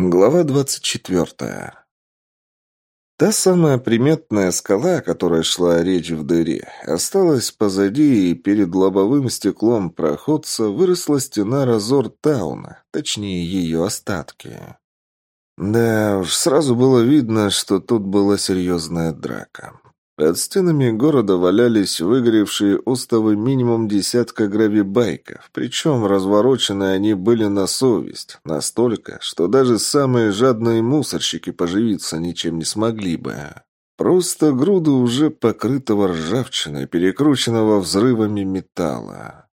Глава двадцать четвертая. Та самая приметная скала, о которой шла речь в дыре, осталась позади, и перед лобовым стеклом проходца выросла стена Разор Тауна, точнее ее остатки. Да уж, сразу было видно, что тут была серьезная драка. Под стенами города валялись выгоревшие остовы минимум десятка гравибайков, причем разворочены они были на совесть, настолько, что даже самые жадные мусорщики поживиться ничем не смогли бы. Просто груды уже покрытого ржавчиной, перекрученного взрывами металла.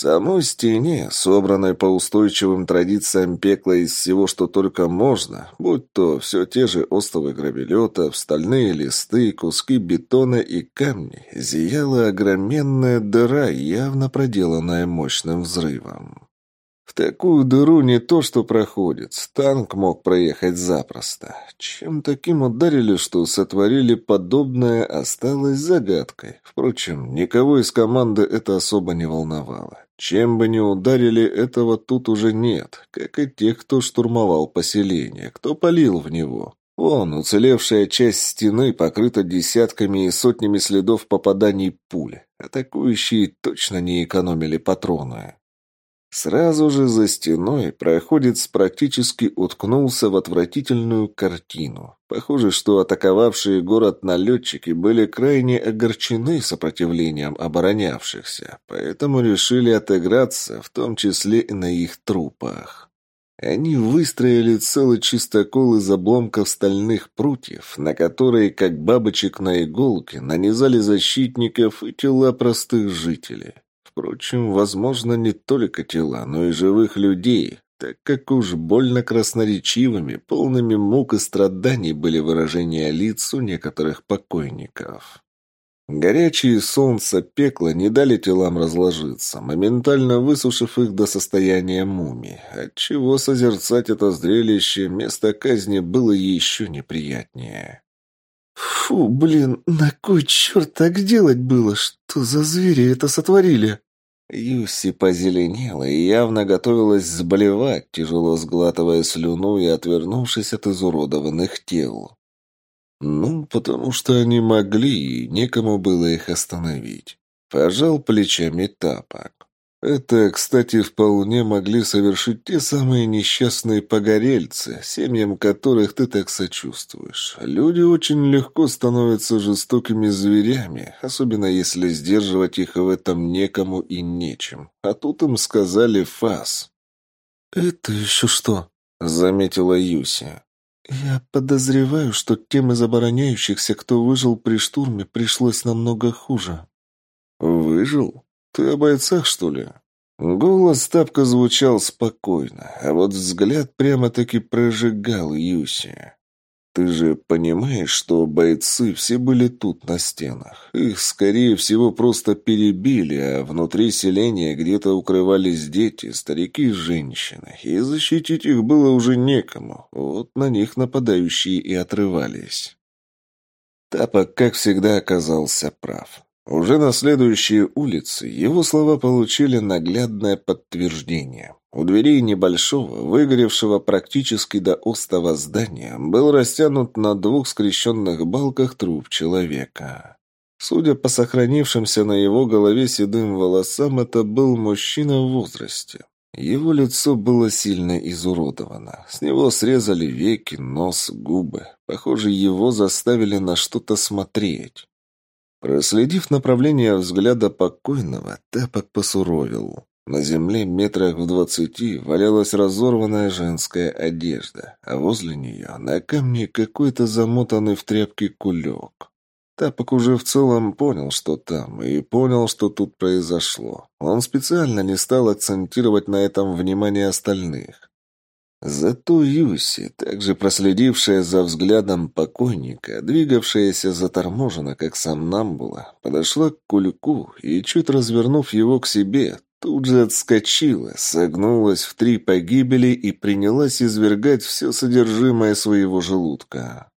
Самой стене, собранной по устойчивым традициям пекла из всего, что только можно, будь то все те же остовы гравелета, стальные листы, куски бетона и камни, зияла огроменная дыра, явно проделанная мощным взрывом. В такую дыру не то что проходит, танк мог проехать запросто. Чем таким ударили, что сотворили подобное, осталось загадкой. Впрочем, никого из команды это особо не волновало. Чем бы ни ударили, этого тут уже нет, как и тех, кто штурмовал поселение, кто палил в него. Вон, уцелевшая часть стены покрыта десятками и сотнями следов попаданий пуль. Атакующие точно не экономили патроны. Сразу же за стеной проходец практически уткнулся в отвратительную картину. Похоже, что атаковавшие город налетчики были крайне огорчены сопротивлением оборонявшихся, поэтому решили отыграться, в том числе и на их трупах. Они выстроили целый чистокол из обломков стальных прутьев, на которые, как бабочек на иголке, нанизали защитников и тела простых жителей. Впрочем, возможно, не только тела, но и живых людей, так как уж больно красноречивыми, полными мук и страданий были выражения лиц у некоторых покойников. Горячие солнца пекла не дали телам разложиться, моментально высушив их до состояния мумии, отчего созерцать это зрелище место казни было еще неприятнее. «Фу, блин, на кой черт так делать было? Что за звери это сотворили?» Юси позеленела и явно готовилась заболевать, тяжело сглатывая слюну и отвернувшись от изуродованных тел. Ну, потому что они могли, и некому было их остановить. Пожал плечами тапок. Это, кстати, вполне могли совершить те самые несчастные погорельцы, семьям которых ты так сочувствуешь. Люди очень легко становятся жестокими зверями, особенно если сдерживать их в этом некому и нечем. А тут им сказали «фас». «Это еще что?» — заметила Юси. «Я подозреваю, что тем из обороняющихся, кто выжил при штурме, пришлось намного хуже». «Выжил?» «Ты о бойцах, что ли?» Голос Тапка звучал спокойно, а вот взгляд прямо-таки прожигал Юси. «Ты же понимаешь, что бойцы все были тут, на стенах. Их, скорее всего, просто перебили, а внутри селения где-то укрывались дети, старики и женщины, и защитить их было уже некому. Вот на них нападающие и отрывались». Тапок, как всегда, оказался прав. Уже на следующей улице его слова получили наглядное подтверждение. У дверей небольшого, выгоревшего практически до остова здания, был растянут на двух скрещенных балках труп человека. Судя по сохранившимся на его голове седым волосам, это был мужчина в возрасте. Его лицо было сильно изуродовано. С него срезали веки, нос, губы. Похоже, его заставили на что-то смотреть. Проследив направление взгляда покойного, Тапок посуровил. На земле метрах в двадцати валялась разорванная женская одежда, а возле нее на камне какой-то замотанный в тряпки кулек. Тапок уже в целом понял, что там, и понял, что тут произошло. Он специально не стал акцентировать на этом внимание остальных. Зато Юси, также проследившая за взглядом покойника, двигавшаяся заторможенно, как сам Намбула, подошла к кулику и, чуть развернув его к себе, тут же отскочила, согнулась в три погибели и принялась извергать все содержимое своего желудка.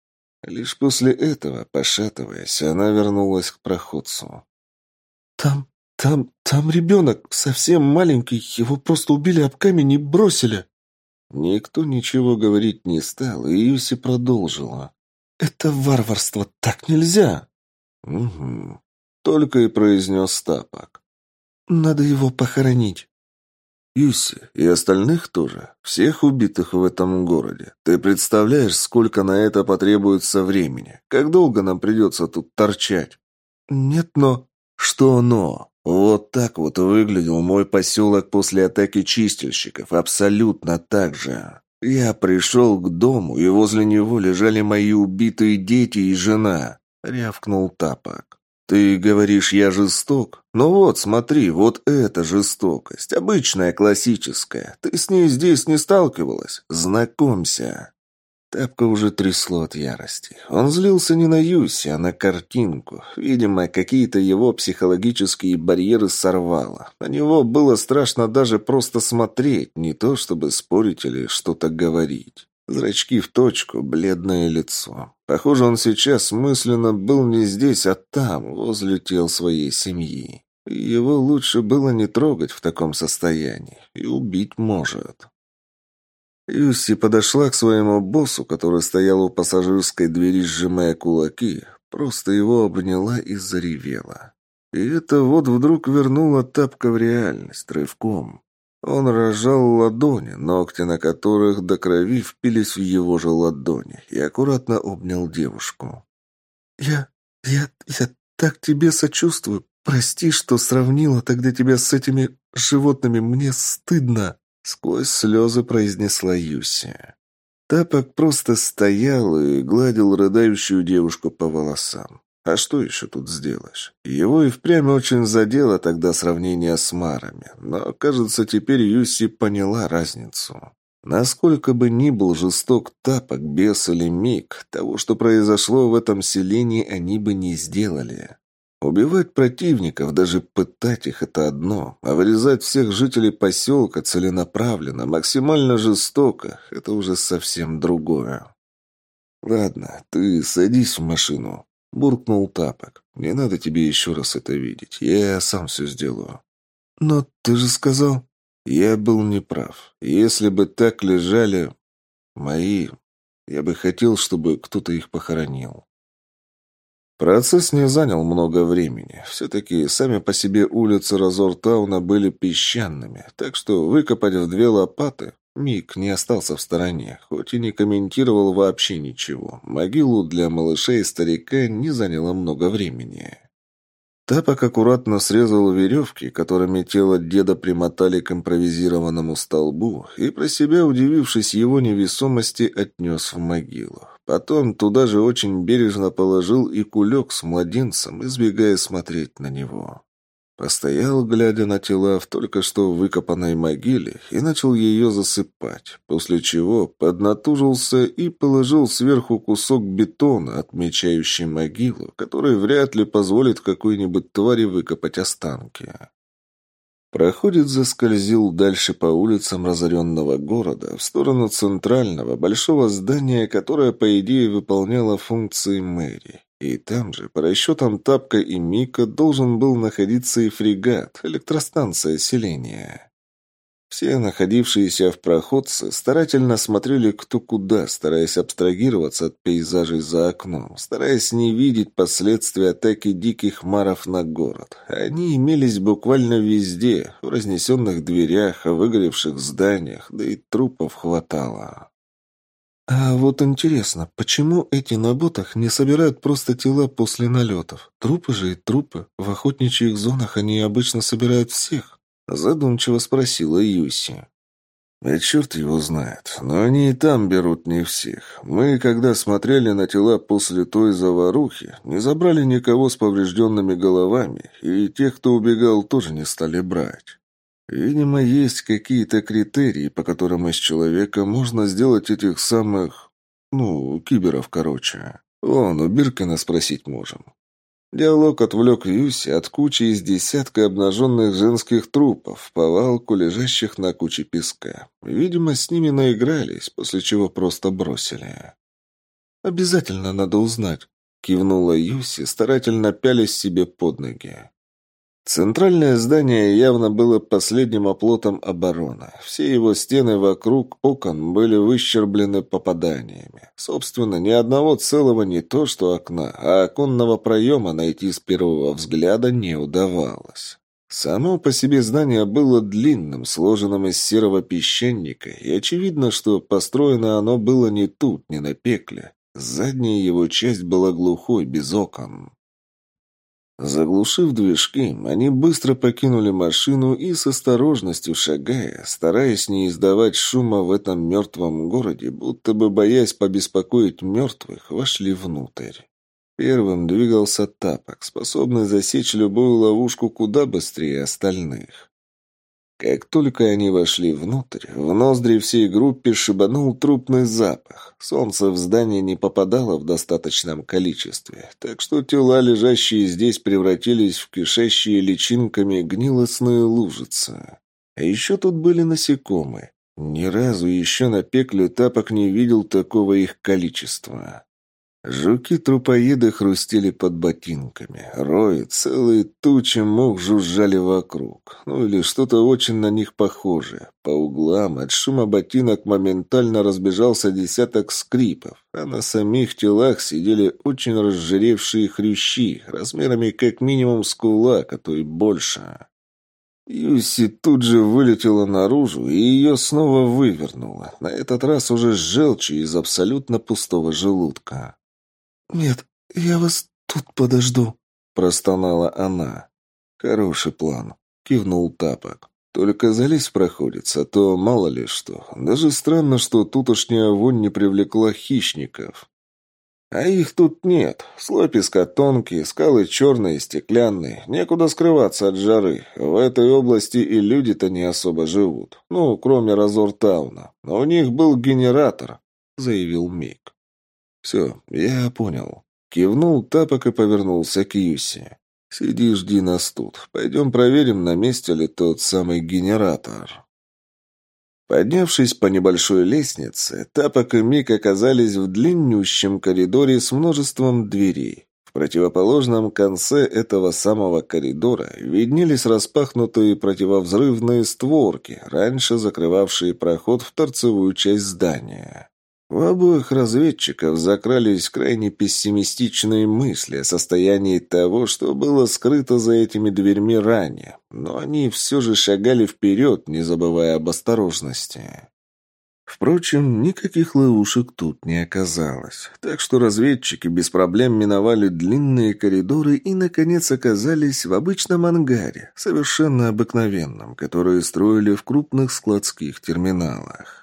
Лишь после этого, пошатываясь, она вернулась к проходцу. «Там, там, там ребенок, совсем маленький, его просто убили об камень и бросили», Никто ничего говорить не стал, и Юси продолжила. «Это варварство, так нельзя!» «Угу», — только и произнес Тапок. «Надо его похоронить». Юси, и остальных тоже. Всех убитых в этом городе. Ты представляешь, сколько на это потребуется времени? Как долго нам придется тут торчать? Нет, но... Что но? Вот так вот выглядел мой поселок после атаки чистильщиков. Абсолютно так же. Я пришел к дому, и возле него лежали мои убитые дети и жена. Рявкнул Тапок. «Ты говоришь, я жесток? Ну вот, смотри, вот это жестокость. Обычная, классическая. Ты с ней здесь не сталкивалась? Знакомься». Тапка уже трясло от ярости. Он злился не на Юси, а на картинку. Видимо, какие-то его психологические барьеры сорвало. На него было страшно даже просто смотреть, не то чтобы спорить или что-то говорить. Зрачки в точку, бледное лицо. Похоже, он сейчас мысленно был не здесь, а там, возле тел своей семьи. Его лучше было не трогать в таком состоянии. И убить может. Юси подошла к своему боссу, который стоял у пассажирской двери, сжимая кулаки, просто его обняла и заревела. И это вот вдруг вернуло тапка в реальность, рывком. Он разжал ладони, ногти на которых до крови впились в его же ладони, и аккуратно обнял девушку. «Я... я... я так тебе сочувствую. Прости, что сравнила тогда тебя с этими животными. Мне стыдно!» Сквозь слезы произнесла Юси. Тапок просто стоял и гладил рыдающую девушку по волосам. А что еще тут сделаешь? Его и впрямь очень задело тогда сравнение с Марами, но, кажется, теперь Юси поняла разницу. Насколько бы ни был жесток тапок, бес или миг, того, что произошло в этом селении, они бы не сделали. Убивать противников, даже пытать их – это одно, а вырезать всех жителей поселка целенаправленно, максимально жестоко – это уже совсем другое. «Ладно, ты садись в машину», Буркнул Тапок. «Не надо тебе еще раз это видеть. Я сам все сделаю». «Но ты же сказал...» «Я был неправ. Если бы так лежали мои, я бы хотел, чтобы кто-то их похоронил». Процесс не занял много времени. Все-таки сами по себе улицы Разортауна были песчаными, так что выкопать в две лопаты Мик не остался в стороне, хоть и не комментировал вообще ничего. Могилу для малышей и старика не заняло много времени. Тапок аккуратно срезал веревки, которыми тело деда примотали к импровизированному столбу, и про себя, удивившись его невесомости, отнес в могилу. Потом туда же очень бережно положил и кулек с младенцем, избегая смотреть на него. Постоял, глядя на тела в только что выкопанной могиле, и начал ее засыпать, после чего поднатужился и положил сверху кусок бетона, отмечающий могилу, который вряд ли позволит какой-нибудь твари выкопать останки. Проходит заскользил дальше по улицам разоренного города в сторону центрального большого здания, которое, по идее, выполняло функции мэрии. И там же, по расчетам Тапка и Мика, должен был находиться и фрегат, электростанция селения. Все находившиеся в проходце старательно смотрели кто куда, стараясь абстрагироваться от пейзажей за окном, стараясь не видеть последствия атаки диких маров на город. Они имелись буквально везде, в разнесенных дверях, выгоревших зданиях, да и трупов хватало. А вот интересно, почему эти на ботах не собирают просто тела после налетов? Трупы же и трупы. В охотничьих зонах они обычно собирают всех. Задумчиво спросила Юси. А черт его знает, но они и там берут не всех. Мы, когда смотрели на тела после той заварухи, не забрали никого с поврежденными головами, и тех, кто убегал, тоже не стали брать. Видимо, есть какие-то критерии, по которым из человека можно сделать этих самых... Ну, киберов, короче. Вон, у Биркина спросить можем. Диалог отвлек Юси от кучи из десятка обнаженных женских трупов повалку, лежащих на куче песка. Видимо, с ними наигрались, после чего просто бросили. «Обязательно надо узнать», — кивнула Юси, старательно пялясь себе под ноги. Центральное здание явно было последним оплотом обороны. Все его стены вокруг окон были выщерблены попаданиями. Собственно, ни одного целого не то что окна, а оконного проема найти с первого взгляда не удавалось. Само по себе здание было длинным, сложенным из серого песчаника, и очевидно, что построено оно было не тут, не на пекле. Задняя его часть была глухой, без окон. Заглушив движки, они быстро покинули машину и с осторожностью шагая, стараясь не издавать шума в этом мертвом городе, будто бы боясь побеспокоить мертвых, вошли внутрь. Первым двигался тапок, способный засечь любую ловушку куда быстрее остальных. Как только они вошли внутрь, в ноздри всей группе шибанул трупный запах. Солнце в здание не попадало в достаточном количестве, так что тела, лежащие здесь, превратились в кишащие личинками гнилостные лужицы. А еще тут были насекомые. Ни разу еще на пекле тапок не видел такого их количества. Жуки-трупоеды хрустели под ботинками. Рои, целые тучи мух жужжали вокруг. Ну или что-то очень на них похожее. По углам от шума ботинок моментально разбежался десяток скрипов, а на самих телах сидели очень разжиревшие хрящи, размерами как минимум с кулак, а то и больше. Юси тут же вылетела наружу, и ее снова вывернуло. На этот раз уже с желчью из абсолютно пустого желудка. «Нет, я вас тут подожду», — простонала она. «Хороший план», — кивнул Тапок. «Только залезь в проходец, а то мало ли что. Даже странно, что тутошняя вонь не привлекла хищников». «А их тут нет. Слой песка тонкий, скалы черные, стеклянные. Некуда скрываться от жары. В этой области и люди-то не особо живут. Ну, кроме Разортауна. Но у них был генератор», — заявил Мик. «Все, я понял». Кивнул Тапок и повернулся к Юси. «Сиди, жди нас тут. Пойдем проверим, на месте ли тот самый генератор». Поднявшись по небольшой лестнице, Тапок и Мик оказались в длиннющем коридоре с множеством дверей. В противоположном конце этого самого коридора виднелись распахнутые противовзрывные створки, раньше закрывавшие проход в торцевую часть здания. У обоих разведчиков закрались крайне пессимистичные мысли о состоянии того, что было скрыто за этими дверьми ранее, но они все же шагали вперед, не забывая об осторожности. Впрочем, никаких ловушек тут не оказалось, так что разведчики без проблем миновали длинные коридоры и, наконец, оказались в обычном ангаре, совершенно обыкновенном, который строили в крупных складских терминалах.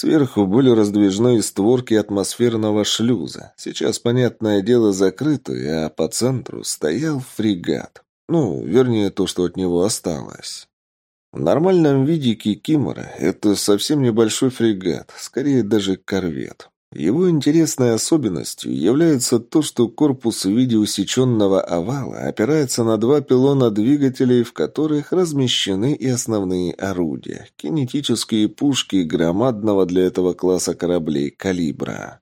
Сверху были раздвижные створки атмосферного шлюза. Сейчас, понятное дело, закрытые, а по центру стоял фрегат. Ну, вернее, то, что от него осталось. В нормальном виде Кикимора это совсем небольшой фрегат, скорее даже корвет. Его интересной особенностью является то, что корпус в виде усеченного овала опирается на два пилона двигателей, в которых размещены и основные орудия – кинетические пушки громадного для этого класса кораблей калибра.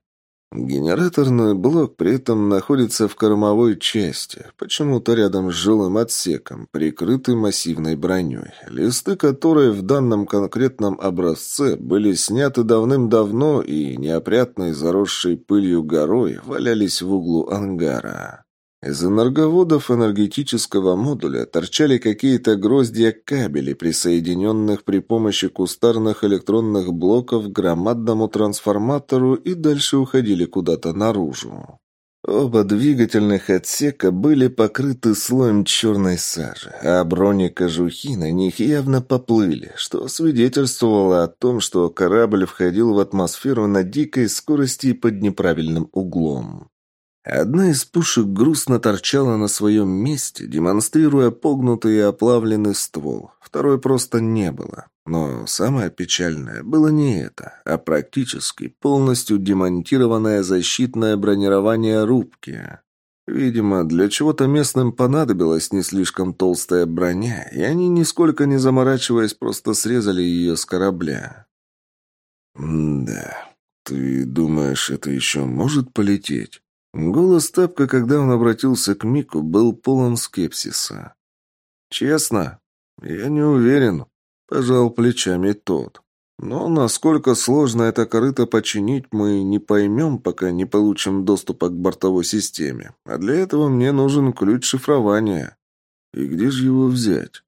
Генераторный блок при этом находится в кормовой части, почему-то рядом с жилым отсеком, прикрытый массивной броней, листы которой в данном конкретном образце были сняты давным-давно и неопрятной заросшей пылью горой валялись в углу ангара. Из энерговодов энергетического модуля торчали какие-то гроздья кабелей, присоединенных при помощи кустарных электронных блоков к громадному трансформатору и дальше уходили куда-то наружу. Оба двигательных отсека были покрыты слоем черной сажи, а бронекожухи на них явно поплыли, что свидетельствовало о том, что корабль входил в атмосферу на дикой скорости и под неправильным углом. Одна из пушек грустно торчала на своем месте, демонстрируя погнутый и оплавленный ствол. Второй просто не было. Но самое печальное было не это, а практически полностью демонтированное защитное бронирование рубки. Видимо, для чего-то местным понадобилась не слишком толстая броня, и они, нисколько не заморачиваясь, просто срезали ее с корабля. «Да, ты думаешь, это еще может полететь?» Голос Тапка, когда он обратился к Мику, был полон скепсиса. «Честно? Я не уверен», – пожал плечами тот. «Но насколько сложно это корыто починить, мы не поймем, пока не получим доступа к бортовой системе. А для этого мне нужен ключ шифрования. И где же его взять?»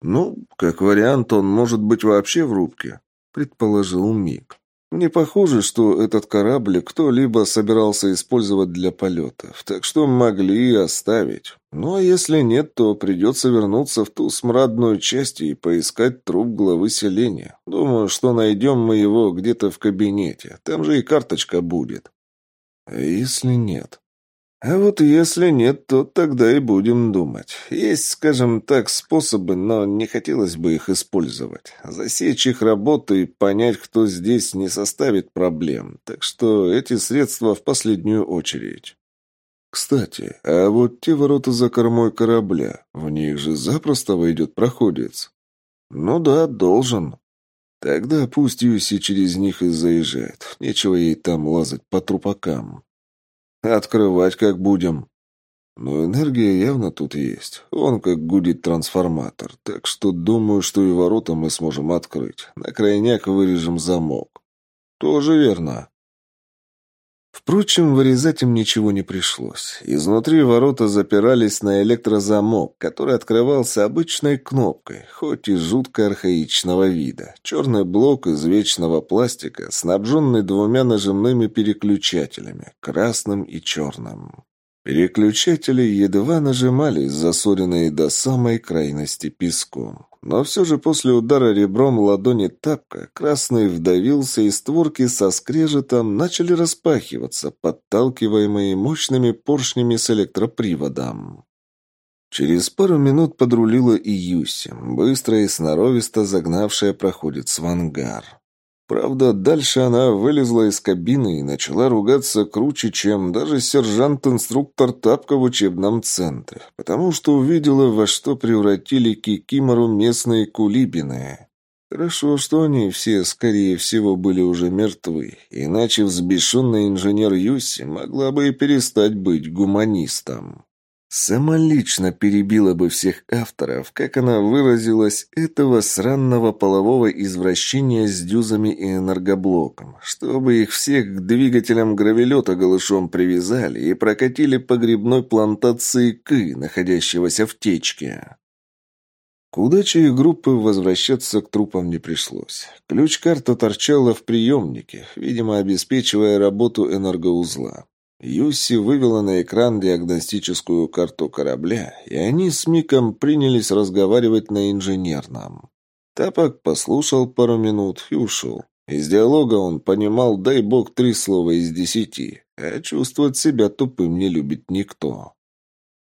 «Ну, как вариант, он может быть вообще в рубке», – предположил Мик. Не похоже, что этот корабль кто-либо собирался использовать для полетов, так что могли и оставить. Ну а если нет, то придется вернуться в ту смрадную часть и поискать труп главы селения. Думаю, что найдем мы его где-то в кабинете, там же и карточка будет. А если нет? А вот если нет, то тогда и будем думать. Есть, скажем так, способы, но не хотелось бы их использовать. Засечь их работу и понять, кто здесь, не составит проблем. Так что эти средства в последнюю очередь. Кстати, а вот те ворота за кормой корабля, в них же запросто войдет проходец. Ну да, должен. Тогда пусть Юси через них и заезжает. Нечего ей там лазать по трупакам. Открывать как будем. Но энергия явно тут есть. Он как гудит трансформатор. Так что думаю, что и ворота мы сможем открыть. На крайняк вырежем замок. Тоже верно. Впрочем, вырезать им ничего не пришлось. Изнутри ворота запирались на электрозамок, который открывался обычной кнопкой, хоть и жутко архаичного вида. Черный блок из вечного пластика, снабженный двумя нажимными переключателями, красным и черным. Переключатели едва нажимались, засоренные до самой крайности песком. Но все же после удара ребром ладони тапка красный вдавился, и створки со скрежетом начали распахиваться, подталкиваемые мощными поршнями с электроприводом. Через пару минут подрулила и Юси, быстро и сноровисто загнавшая проходец в ангар. Правда, дальше она вылезла из кабины и начала ругаться круче, чем даже сержант-инструктор Тапка в учебном центре, потому что увидела, во что превратили Кикимору местные кулибины. Хорошо, что они все, скорее всего, были уже мертвы, иначе взбешенный инженер Юси могла бы и перестать быть гуманистом. Сама лично перебила бы всех авторов, как она выразилась, этого сранного полового извращения с дюзами и энергоблоком, чтобы их всех к двигателям гравелета голышом привязали и прокатили по грибной плантации Кы, находящегося в течке. К удаче их группы возвращаться к трупам не пришлось. Ключ-карта торчала в приемнике, видимо, обеспечивая работу энергоузла. Юси вывела на экран диагностическую карту корабля, и они с Миком принялись разговаривать на инженерном. Тапок послушал пару минут и ушел. Из диалога он понимал, дай бог, три слова из десяти, а чувствовать себя тупым не любит никто.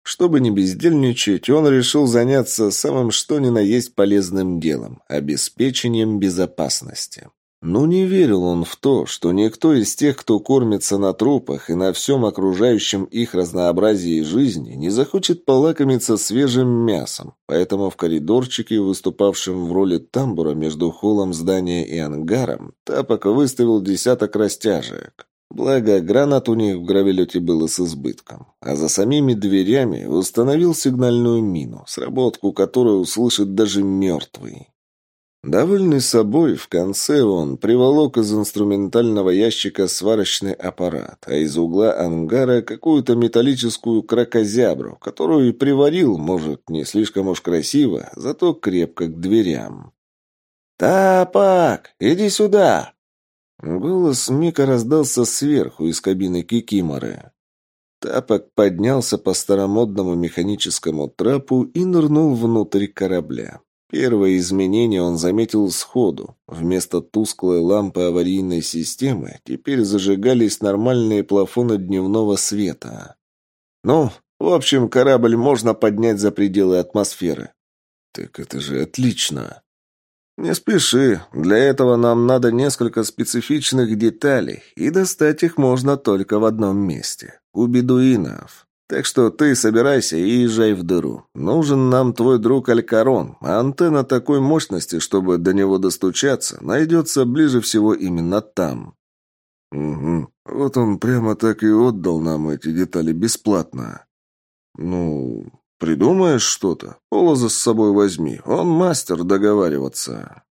Чтобы не бездельничать, он решил заняться самым что ни на есть полезным делом – обеспечением безопасности. Но не верил он в то, что никто из тех, кто кормится на трупах и на всем окружающем их разнообразии жизни, не захочет полакомиться свежим мясом, поэтому в коридорчике, выступавшем в роли тамбура между холлом здания и ангаром, Тапок выставил десяток растяжек. Благо, гранат у них в гравелете было с избытком. А за самими дверями установил сигнальную мину, сработку которой услышит даже мертвый. Довольный собой, в конце он приволок из инструментального ящика сварочный аппарат, а из угла ангара какую-то металлическую кракозябру, которую и приварил, может, не слишком уж красиво, зато крепко к дверям. «Тапак, иди сюда!» Голос Мика раздался сверху из кабины Кикиморы. Тапок поднялся по старомодному механическому трапу и нырнул внутрь корабля. Первое изменение он заметил сходу. Вместо тусклой лампы аварийной системы теперь зажигались нормальные плафоны дневного света. Ну, в общем, корабль можно поднять за пределы атмосферы. Так это же отлично. Не спеши. Для этого нам надо несколько специфичных деталей, и достать их можно только в одном месте. У бедуинов. Так что ты собирайся и езжай в дыру. Нужен нам твой друг Алькарон, антенна такой мощности, чтобы до него достучаться, найдется ближе всего именно там». «Угу. Вот он прямо так и отдал нам эти детали бесплатно». «Ну, Придумаешь что-то? Полоза с собой возьми. Он мастер договариваться».